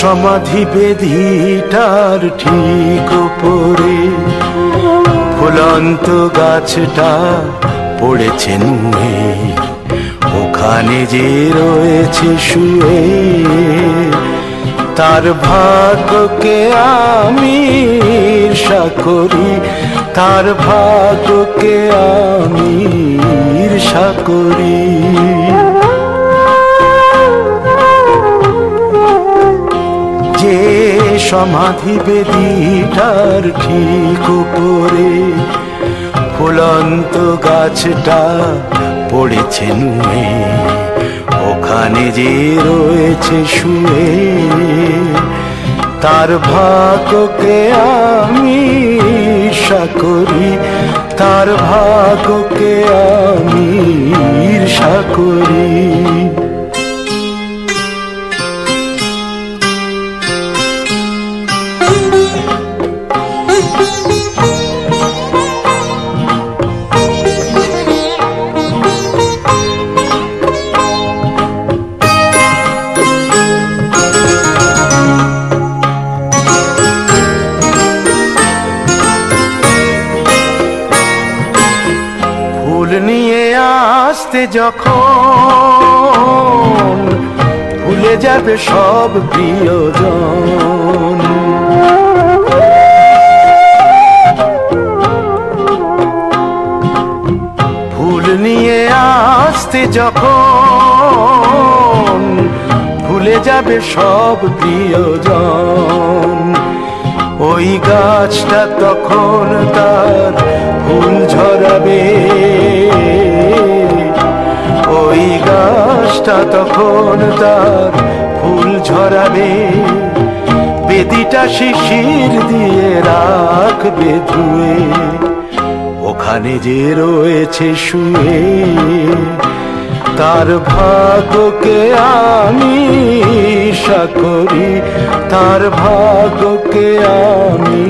সমাধি বেদিটার ঠিক উপরে। ফুলন্ত গাছটা পড়েছে নুয়ে, ওখানে যে রয়েছে শুয়ে। তার ভাগ্যকে আমি ঈর্ষা করি, তার ভাগ্যকে আমি ঈর্ষা করি। সমাধি বেদিটার ঠিক উপরে ফুলন্ত গাছটা পড়েছে নুয়ে, ওখানে যে রয়েছে শুয়ে। তার ভাগ্যকে আমি ঈর্ষা করি, তার ভাগ্যকে আমি ঈর্ষা করি। যখন ভুলে যাবে সব প্রিয়জন। ফুল নিয়ে আসতে যখন ভুলে যাবে সব প্রিয়জন। ওই গাছটা তখন তার ফুল ঝরাবে। গাছটা তখন তার ফুল ঝরাবে বেদিটা শিশির দিয়ে রাখবে ধুয়ে। ওখানে যে রয়েছে শুয়ে। তার ভাগ্যকে আমি ঈর্ষা করি। তার ভাগ্যকে আমি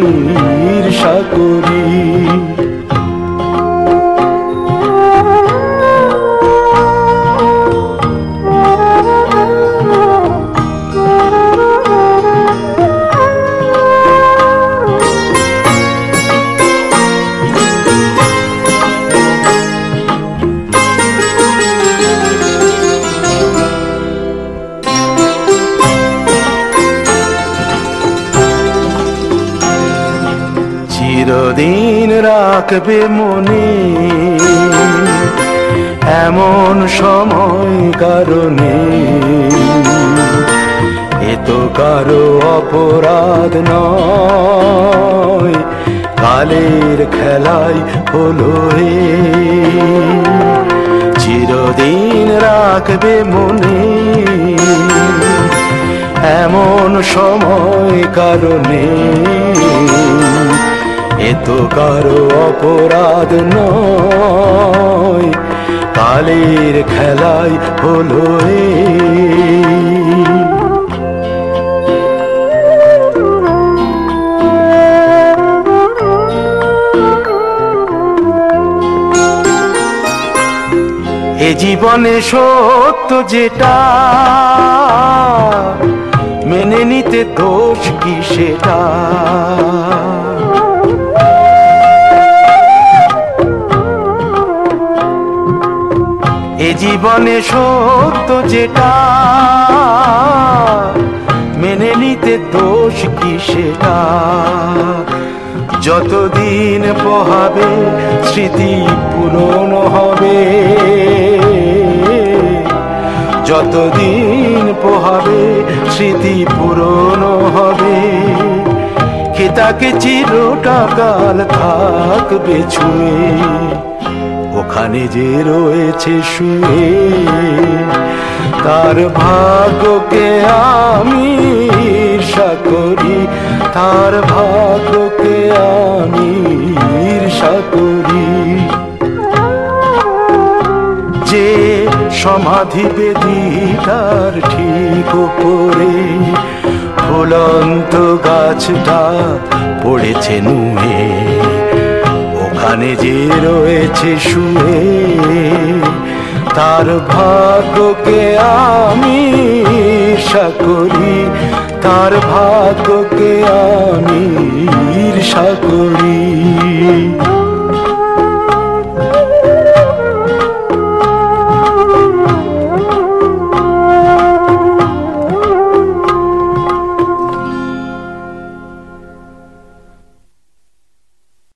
ঈর্ষা করি। রাখবে মনে। এমন সময় কারণে। এ তো কারও অপরাধ নয়, কালের খেলায় হলো চিরদিন রাখবে মনে। এমন সময় কারণে। এ তো কারও অপরাধ নয়। কালের খেলায় হলো এ এ জীবনে সত্য যেটা, মেনে নিতে দোষ কি সেটা? জীবনে সত্য যেটা, মেনে নিতে দোষ কি সেটা? যতদিন পোহাবে, স্মৃতি পুরনো হবে। যতদিন পোহাবে, স্মৃতি পুরনো হবে। খেতাকে চিরটাকাল থাকবে ছুঁয়ে। ওখানে যে রয়েছে শুয়ে, তার ভাগ্যকে আমি ঈর্ষা করি, তার ভাগ্যকে আমি ঈর্ষা করি। যে সমাধি বেদি তার ঠিক করে ফুলন্ত গাছটা পড়েছে নুয়ে ওখানে যে রয়েছে শুয়ে তার ভাগ্যকে আমি ঈর্ষা করি তার ভাগ্যকে আমি ঈর্ষা করি।